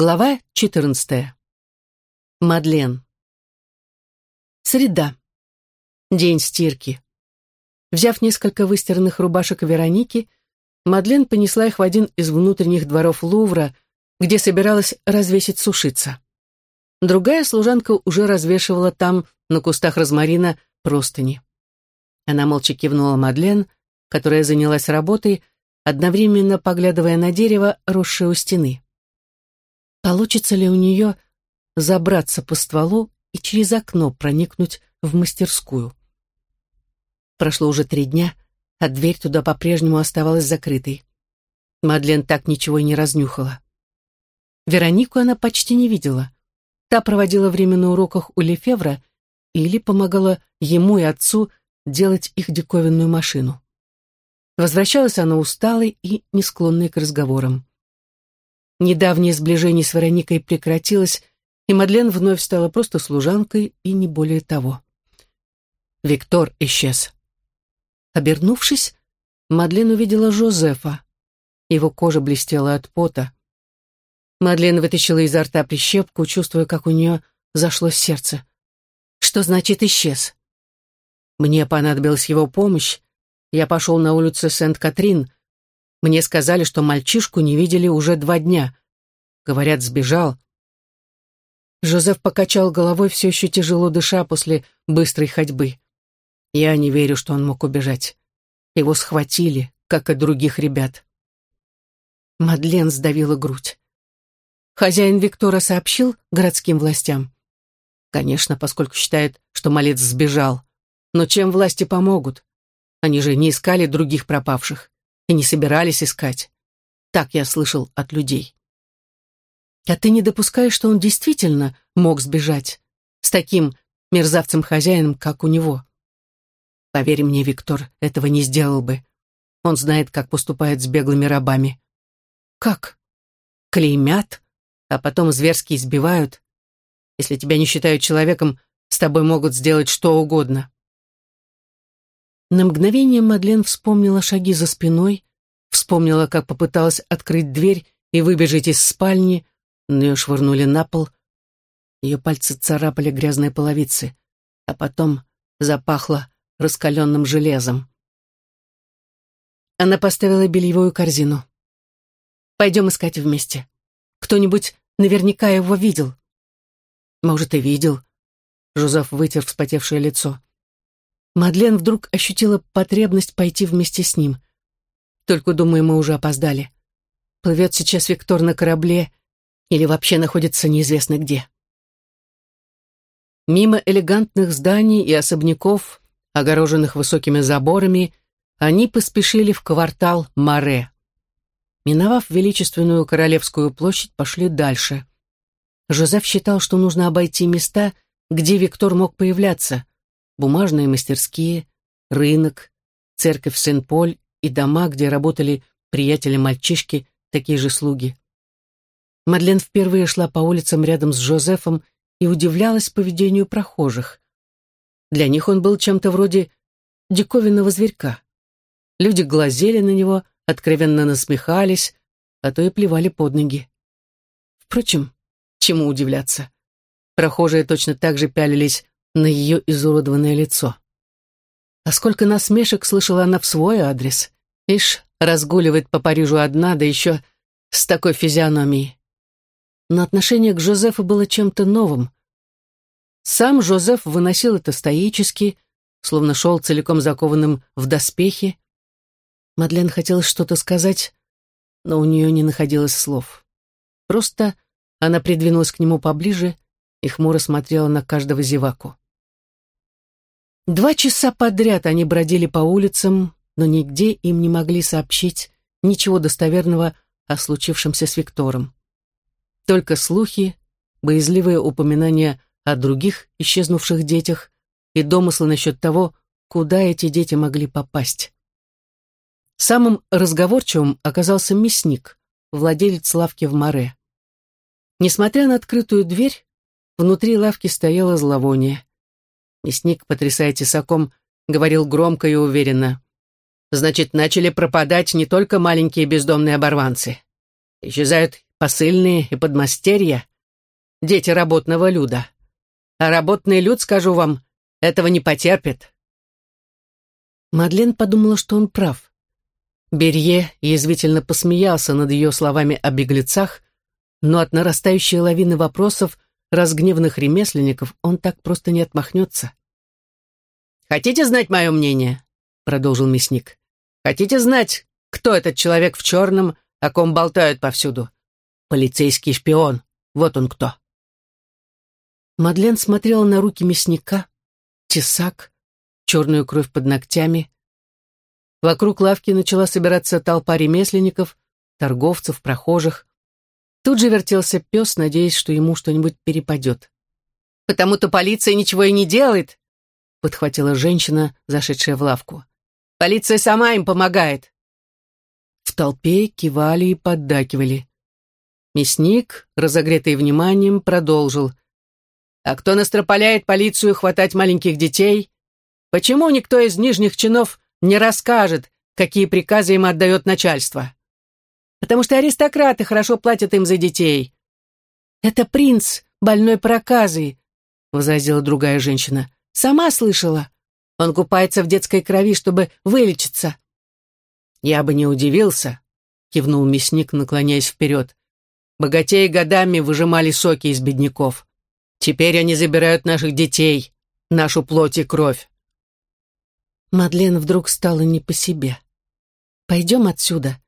Глава 14. Мадлен. Среда. День стирки. Взяв несколько выстиранных рубашек Вероники, Мадлен понесла их в один из внутренних дворов Лувра, где собиралась развесить сушиться. Другая служанка уже развешивала там, на кустах розмарина, простыни. Она молча кивнула Мадлен, которая занялась работой, одновременно поглядывая на дерево, росшее у стены. Получится ли у нее забраться по стволу и через окно проникнуть в мастерскую? Прошло уже три дня, а дверь туда по-прежнему оставалась закрытой. Мадлен так ничего и не разнюхала. Веронику она почти не видела. Та проводила время на уроках у Лефевра или помогала ему и отцу делать их диковинную машину. Возвращалась она усталой и не склонной к разговорам. Недавнее сближение с Вероникой прекратилось, и Мадлен вновь стала просто служанкой и не более того. Виктор исчез. Обернувшись, Мадлен увидела Жозефа. Его кожа блестела от пота. Мадлен вытащила изо рта прищепку, чувствуя, как у нее зашло сердце. Что значит исчез? Мне понадобилась его помощь. Я пошел на улицу Сент-Катрин, мне сказали, что мальчишку не видели уже два дня. Говорят, сбежал. Жозеф покачал головой, все еще тяжело дыша после быстрой ходьбы. Я не верю, что он мог убежать. Его схватили, как и других ребят. Мадлен сдавила грудь. Хозяин Виктора сообщил городским властям. Конечно, поскольку считает, что малец сбежал. Но чем власти помогут? Они же не искали других пропавших и не собирались искать. Так я слышал от людей. А ты не допускаешь, что он действительно мог сбежать с таким мерзавцем-хозяином, как у него? Поверь мне, Виктор, этого не сделал бы. Он знает, как поступает с беглыми рабами. Как? Клеймят, а потом зверски избивают. Если тебя не считают человеком, с тобой могут сделать что угодно. На мгновение Мадлен вспомнила шаги за спиной, вспомнила, как попыталась открыть дверь и выбежать из спальни, но ее швырнули на пол. Ее пальцы царапали грязные половицы, а потом запахло раскаленным железом. Она поставила бельевую корзину. «Пойдем искать вместе. Кто-нибудь наверняка его видел». «Может, и видел». Жозеф вытер вспотевшее лицо. Мадлен вдруг ощутила потребность пойти вместе с ним. Только, думаю, мы уже опоздали. Плывет сейчас Виктор на корабле или вообще находится неизвестно где. Мимо элегантных зданий и особняков, огороженных высокими заборами, они поспешили в квартал Маре. Миновав величественную Королевскую площадь, пошли дальше. Жозеф считал, что нужно обойти места, где Виктор мог появляться, бумажные мастерские, рынок, церковь Сен-Поль и дома, где работали приятели-мальчишки, такие же слуги. Мадлен впервые шла по улицам рядом с Жозефом и удивлялась поведению прохожих. Для них он был чем-то вроде диковинного зверька. Люди глазели на него, откровенно насмехались, а то и плевали под ноги. Впрочем, чему удивляться? Прохожие точно так же пялились на ее изуродованное лицо. А сколько насмешек слышала она в свой адрес. Ишь, разгуливает по Парижу одна, да еще с такой физиономией. Но отношение к Жозефу было чем-то новым. Сам Жозеф выносил это стоически, словно шел целиком закованным в доспехи. Мадлен хотела что-то сказать, но у нее не находилось слов. Просто она придвинулась к нему поближе и хмуро смотрела на каждого зеваку. Два часа подряд они бродили по улицам, но нигде им не могли сообщить ничего достоверного о случившемся с Виктором. Только слухи, боязливые упоминания о других исчезнувших детях и домыслы насчет того, куда эти дети могли попасть. Самым разговорчивым оказался мясник, владелец лавки в Море. Несмотря на открытую дверь, Внутри лавки стояло зловоние. Мясник, потрясая тесаком, говорил громко и уверенно. «Значит, начали пропадать не только маленькие бездомные оборванцы. Исчезают посыльные и подмастерья, дети работного люда. А работный люд, скажу вам, этого не потерпит. Мадлен подумала, что он прав. Берье язвительно посмеялся над ее словами о беглецах, но от нарастающей лавины вопросов разгневанных ремесленников он так просто не отмахнется. «Хотите знать мое мнение?» — продолжил мясник. «Хотите знать, кто этот человек в черном, о ком болтают повсюду? Полицейский шпион. Вот он кто». Мадлен смотрела на руки мясника, тесак, черную кровь под ногтями. Вокруг лавки начала собираться толпа ремесленников, торговцев, прохожих. Тут же вертелся пес, надеясь, что ему что-нибудь перепадет. «Потому-то полиция ничего и не делает», — подхватила женщина, зашедшая в лавку. «Полиция сама им помогает». В толпе кивали и поддакивали. Мясник, разогретый вниманием, продолжил. «А кто настропаляет полицию хватать маленьких детей? Почему никто из нижних чинов не расскажет, какие приказы им отдает начальство? Потому что аристократы хорошо платят им за детей. Это принц, больной проказой, возразила другая женщина. Сама слышала. Он купается в детской крови, чтобы вылечиться. Я бы не удивился, кивнул мясник, наклоняясь вперед. Богатеи годами выжимали соки из бедняков. Теперь они забирают наших детей, нашу плоть и кровь. Мадлен вдруг стала не по себе. «Пойдем отсюда», —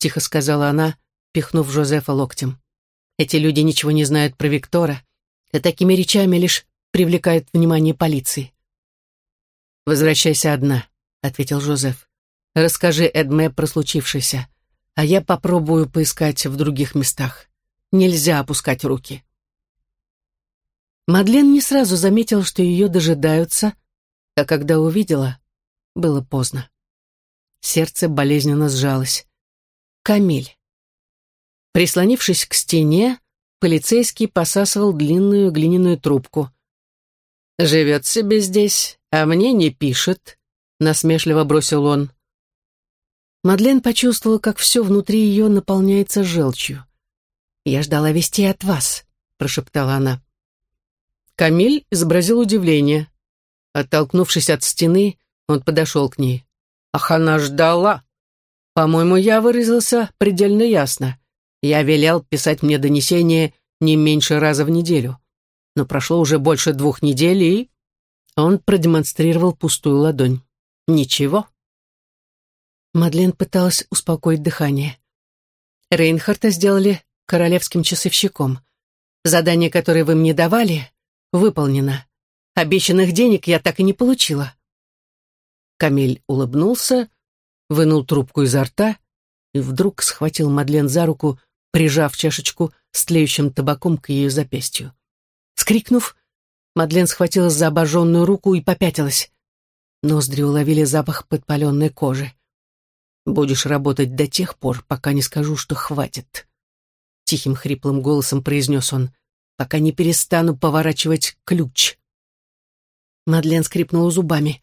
тихо сказала она, пихнув Жозефа локтем. «Эти люди ничего не знают про Виктора, и такими речами лишь привлекают внимание полиции». «Возвращайся одна», — ответил Жозеф. «Расскажи Эдме про случившееся, а я попробую поискать в других местах. Нельзя опускать руки». Мадлен не сразу заметила, что ее дожидаются, а когда увидела, было поздно. Сердце болезненно сжалось. Камиль. Прислонившись к стене, полицейский посасывал длинную глиняную трубку. «Живет себе здесь, а мне не пишет», — насмешливо бросил он. Мадлен почувствовала, как все внутри ее наполняется желчью. «Я ждала вести от вас», — прошептала она. Камиль изобразил удивление. Оттолкнувшись от стены, он подошел к ней. «Ах, она ждала!» «По-моему, я выразился предельно ясно. Я велел писать мне донесение не меньше раза в неделю. Но прошло уже больше двух недель, и...» Он продемонстрировал пустую ладонь. «Ничего». Мадлен пыталась успокоить дыхание. Рейнхарта сделали королевским часовщиком. Задание, которое вы мне давали, выполнено. Обещанных денег я так и не получила. Камиль улыбнулся, вынул трубку изо рта и вдруг схватил Мадлен за руку, прижав чашечку с тлеющим табаком к ее запястью. Скрикнув, Мадлен схватилась за обожженную руку и попятилась. Ноздри уловили запах подпаленной кожи. «Будешь работать до тех пор, пока не скажу, что хватит», — тихим хриплым голосом произнес он, «пока не перестану поворачивать ключ». Мадлен скрипнула зубами.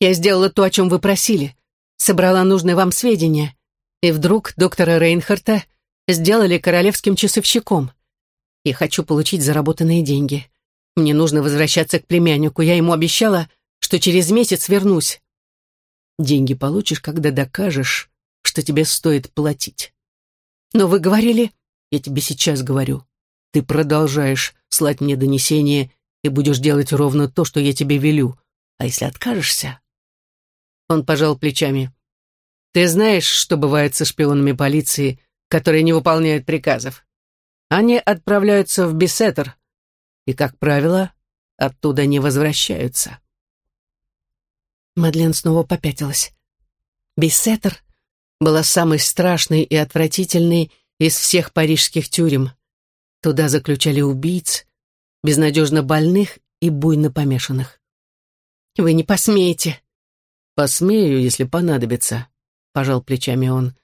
Я сделала то, о чем вы просили. Собрала нужные вам сведения. И вдруг доктора Рейнхарта сделали королевским часовщиком. Я хочу получить заработанные деньги. Мне нужно возвращаться к племяннику. Я ему обещала, что через месяц вернусь. Деньги получишь, когда докажешь, что тебе стоит платить. Но вы говорили, я тебе сейчас говорю, ты продолжаешь слать мне донесения и будешь делать ровно то, что я тебе велю. А если откажешься, он пожал плечами. «Ты знаешь, что бывает со шпионами полиции, которые не выполняют приказов? Они отправляются в Бесеттер и, как правило, оттуда не возвращаются». Мадлен снова попятилась. Бессеттер была самой страшной и отвратительной из всех парижских тюрем. Туда заключали убийц, безнадежно больных и буйно помешанных. «Вы не посмеете!» «Посмею, если понадобится», — пожал плечами он.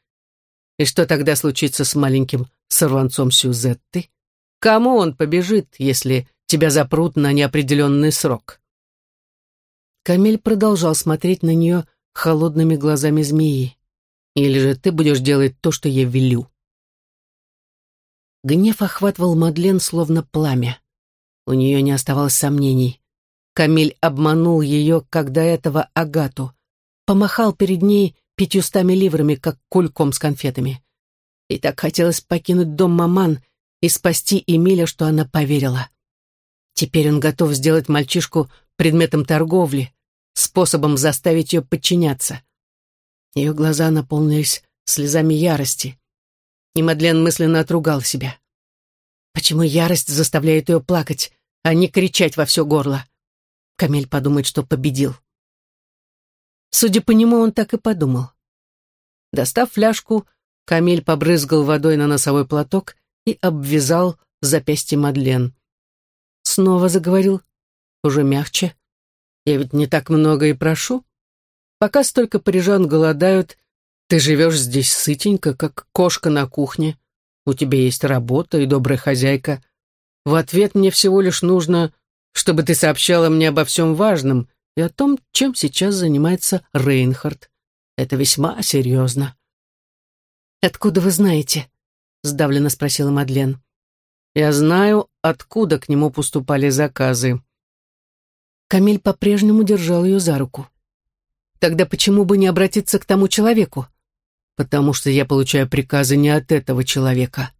«И что тогда случится с маленьким сорванцом Сюзетты? Кому он побежит, если тебя запрут на неопределенный срок?» Камиль продолжал смотреть на нее холодными глазами змеи. «Или же ты будешь делать то, что я велю?» Гнев охватывал Мадлен словно пламя. У нее не оставалось сомнений. Камиль обманул ее, до этого Агату. Помахал перед ней пятьюстами ливрами, как кульком с конфетами. И так хотелось покинуть дом маман и спасти Эмиля, что она поверила. Теперь он готов сделать мальчишку предметом торговли, способом заставить ее подчиняться. Ее глаза наполнились слезами ярости и Мадлен мысленно отругал себя. Почему ярость заставляет ее плакать, а не кричать во все горло? Камель подумает, что победил. Судя по нему, он так и подумал. Достав фляжку, Камиль побрызгал водой на носовой платок и обвязал запястье Мадлен. Снова заговорил, уже мягче. «Я ведь не так много и прошу. Пока столько парижан голодают, ты живешь здесь сытенько, как кошка на кухне. У тебя есть работа и добрая хозяйка. В ответ мне всего лишь нужно, чтобы ты сообщала мне обо всем важном и о том, чем сейчас занимается Рейнхард. Это весьма серьезно. «Откуда вы знаете?» — сдавленно спросила Мадлен. «Я знаю, откуда к нему поступали заказы». Камиль по-прежнему держал ее за руку. «Тогда почему бы не обратиться к тому человеку? потому что я получаю приказы не от этого человека.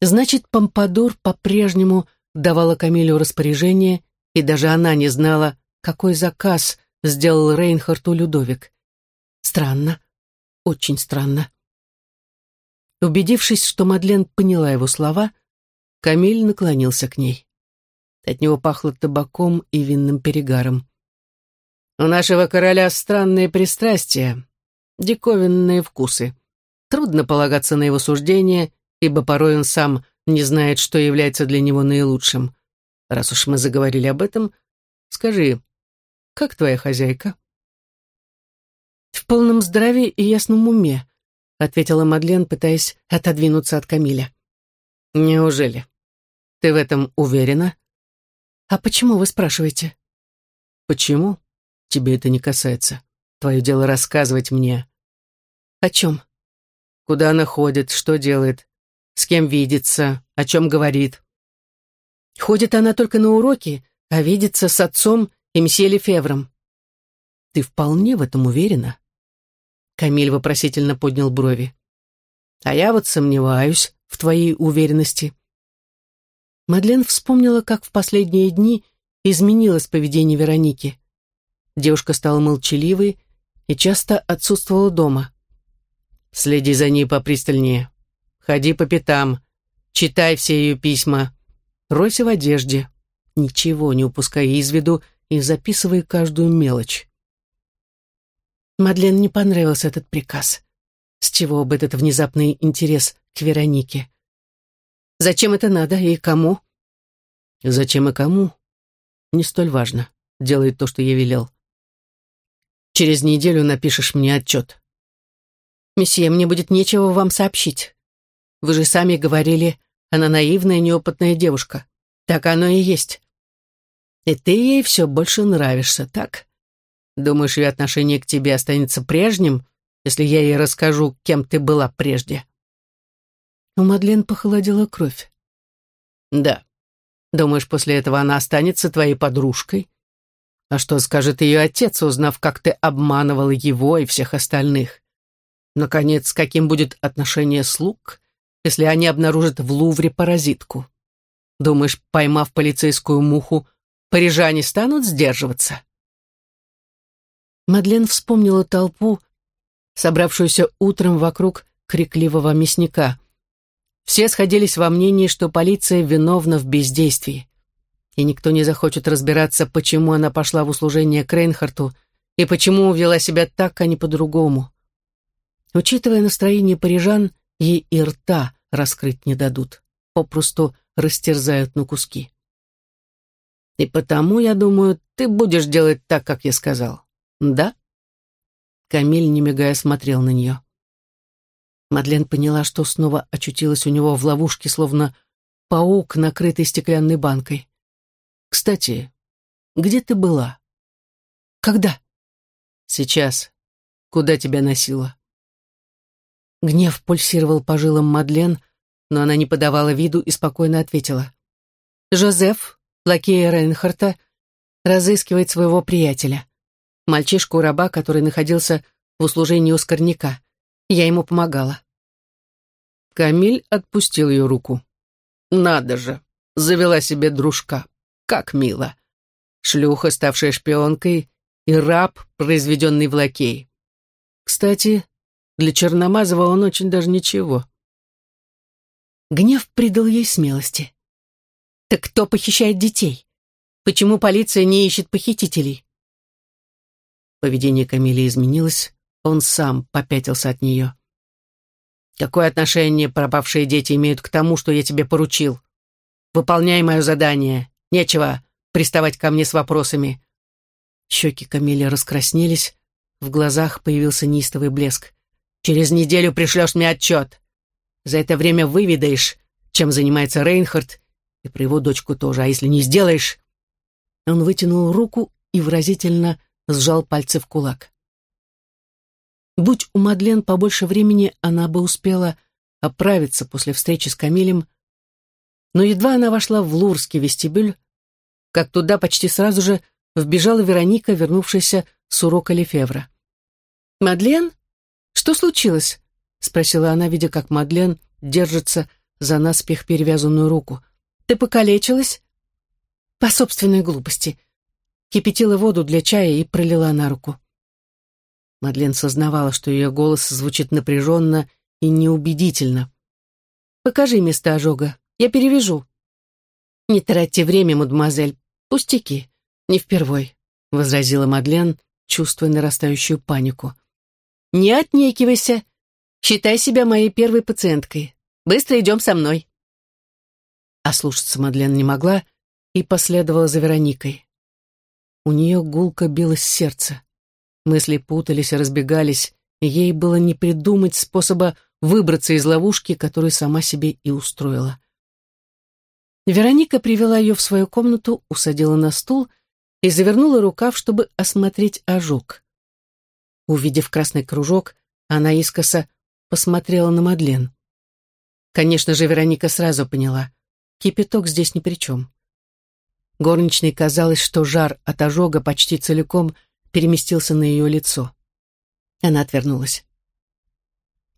Значит, Помпадур по-прежнему давала Камилю распоряжение, и даже она не знала, какой заказ сделал Рейнхарту Людовик. Странно, очень странно. Убедившись, что Мадлен поняла его слова, Камиль наклонился к ней. От него пахло табаком и винным перегаром. «У нашего короля странные пристрастия диковинные вкусы. Трудно полагаться на его суждение, ибо порой он сам не знает, что является для него наилучшим. Раз уж мы заговорили об этом, скажи, как твоя хозяйка?» «В полном здравии и ясном уме», — ответила Мадлен, пытаясь отодвинуться от Камиля. «Неужели? Ты в этом уверена?» «А почему вы спрашиваете?» «Почему? Тебе это не касается. Твое дело рассказывать мне. О чем? Куда она ходит, что делает, с кем видится, о чем говорит. Ходит она только на уроки, а видится с отцом и мсье Лефевром. Ты вполне в этом уверена? Камиль вопросительно поднял брови. А я вот сомневаюсь в твоей уверенности. Мадлен вспомнила, как в последние дни изменилось поведение Вероники. Девушка стала молчаливой и часто отсутствовала дома. Следи за ней попристальнее. Ходи по пятам. Читай все ее письма. Ройся в одежде. Ничего не упускай из виду и записывай каждую мелочь. Мадлен не понравился этот приказ. С чего бы этот внезапный интерес к Веронике? Зачем это надо и кому? Зачем и кому? Не столь важно. Делай то, что я велел. Через неделю напишешь мне отчет. Месье, мне будет нечего вам сообщить. Вы же сами говорили, она наивная, неопытная девушка. Так оно и есть. И ты ей все больше нравишься, так? Думаешь, ее отношение к тебе останется прежним, если я ей расскажу, кем ты была прежде?» У Мадлен похолодела кровь. «Да. Думаешь, после этого она останется твоей подружкой? А что скажет ее отец, узнав, как ты обманывал его и всех остальных? Наконец, каким будет отношение слуг, если они обнаружат в Лувре паразитку? Думаешь, поймав полицейскую муху, парижане станут сдерживаться? Мадлен вспомнила толпу, собравшуюся утром вокруг крикливого мясника. Все сходились во мнении, что полиция виновна в бездействии и никто не захочет разбираться, почему она пошла в услужение к Рейнхарту и почему вела себя так, а не по-другому. Учитывая настроение парижан, ей и рта раскрыть не дадут, попросту растерзают на куски. И потому, я думаю, ты будешь делать так, как я сказал. Да? Камиль, не мигая, смотрел на нее. Мадлен поняла, что снова очутилась у него в ловушке, словно паук, накрытый стеклянной банкой. Кстати, где ты была? Когда? Сейчас. Куда тебя носило? Гнев пульсировал по жилам Мадлен, но она не подавала виду и спокойно ответила. «Жозеф, лакея Рейнхарта, разыскивает своего приятеля, мальчишку-раба, который находился в услужении у Скорняка. Я ему помогала». Камиль отпустил ее руку. «Надо же, завела себе дружка. Как мило. Шлюха, ставшая шпионкой, и раб, произведенный в лакей. Кстати, для Черномазова он очень даже ничего». Гнев придал ей смелости. «Так кто похищает детей? Почему полиция не ищет похитителей?» Поведение Камили изменилось, он сам попятился от нее. «Какое отношение пропавшие дети имеют к тому, что я тебе поручил? Выполняй мое задание. Нечего приставать ко мне с вопросами». Щеки Камили раскраснелись, в глазах появился неистовый блеск. «Через неделю пришлешь мне отчет. За это время выведаешь, чем занимается Рейнхард, и про его дочку тоже, а если не сделаешь...» Он вытянул руку и выразительно сжал пальцы в кулак. Будь у Мадлен побольше времени, она бы успела оправиться после встречи с Камилем, но едва она вошла в Лурский вестибюль, как туда почти сразу же вбежала Вероника, вернувшаяся с урока Лефевра. «Мадлен? Что случилось?» — спросила она, видя, как Мадлен держится за наспех перевязанную руку. «Ты покалечилась?» «По собственной глупости». Кипятила воду для чая и пролила на руку. Мадлен сознавала, что ее голос звучит напряженно и неубедительно. «Покажи место ожога, я перевяжу». «Не тратьте время, мадемуазель, пустяки, не впервой», — возразила Мадлен, чувствуя нарастающую панику. «Не отнекивайся, Считай себя моей первой пациенткой. Быстро идем со мной». А слушаться Мадлен не могла и последовала за Вероникой. У нее гулко билось сердце. Мысли путались и разбегались, и ей было не придумать способа выбраться из ловушки, которую сама себе и устроила. Вероника привела ее в свою комнату, усадила на стул и завернула рукав, чтобы осмотреть ожог. Увидев красный кружок, она искоса посмотрела на Мадлен. Конечно же, Вероника сразу поняла. Кипяток здесь ни при чем. Горничной казалось, что жар от ожога почти целиком переместился на ее лицо. Она отвернулась.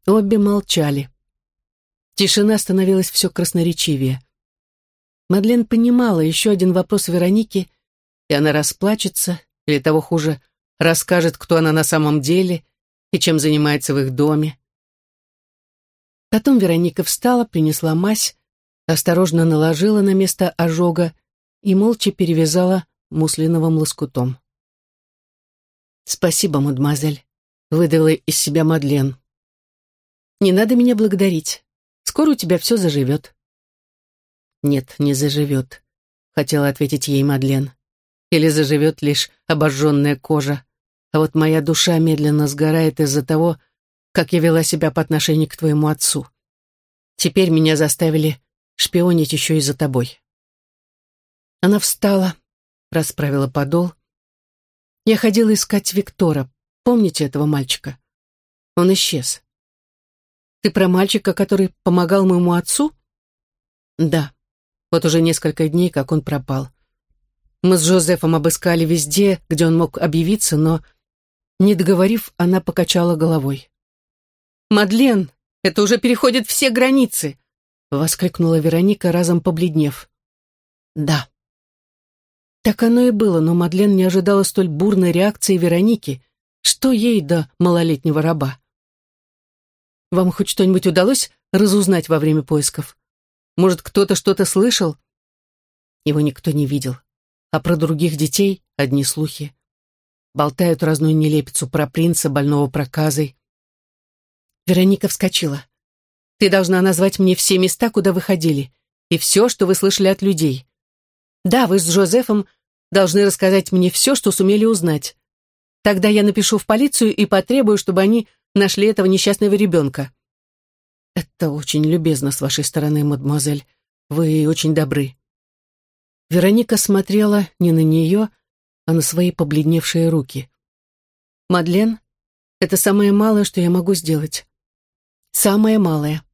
Обе молчали. Тишина становилась все красноречивее. Мадлен понимала еще один вопрос Вероники, и она расплачется, или того хуже, расскажет, кто она на самом деле и чем занимается в их доме. Потом Вероника встала, принесла мазь, осторожно наложила на место ожога и молча перевязала муслиновым лоскутом. «Спасибо, мадемуазель», — выдала из себя Мадлен. «Не надо меня благодарить. Скоро у тебя все заживет». «Нет, не заживет», — хотела ответить ей Мадлен. «Или заживет лишь обожженная кожа, а вот моя душа медленно сгорает из-за того, как я вела себя по отношению к твоему отцу. Теперь меня заставили шпионить еще и за тобой. Она встала, расправила подол. Я ходила искать Виктора. Помните этого мальчика? Он исчез. Ты про мальчика, который помогал моему отцу? Да. Вот уже несколько дней, как он пропал. Мы с Жозефом обыскали везде, где он мог объявиться, но, не договорив, она покачала головой. «Мадлен, это уже переходит все границы!» — воскликнула Вероника, разом побледнев. «Да». Так оно и было, но Мадлен не ожидала столь бурной реакции Вероники. Что ей до малолетнего раба? «Вам хоть что-нибудь удалось разузнать во время поисков? Может, кто-то что-то слышал?» Его никто не видел. А про других детей одни слухи. Болтают разную нелепицу про принца, больного проказой. Вероника вскочила. «Ты должна назвать мне все места, куда вы ходили, и все, что вы слышали от людей. Да, вы с Жозефом должны рассказать мне все, что сумели узнать. Тогда я напишу в полицию и потребую, чтобы они нашли этого несчастного ребенка». «Это очень любезно с вашей стороны, мадемуазель. Вы очень добры». Вероника смотрела не на нее, а на свои побледневшие руки. «Мадлен, это самое малое, что я могу сделать. Самое малое.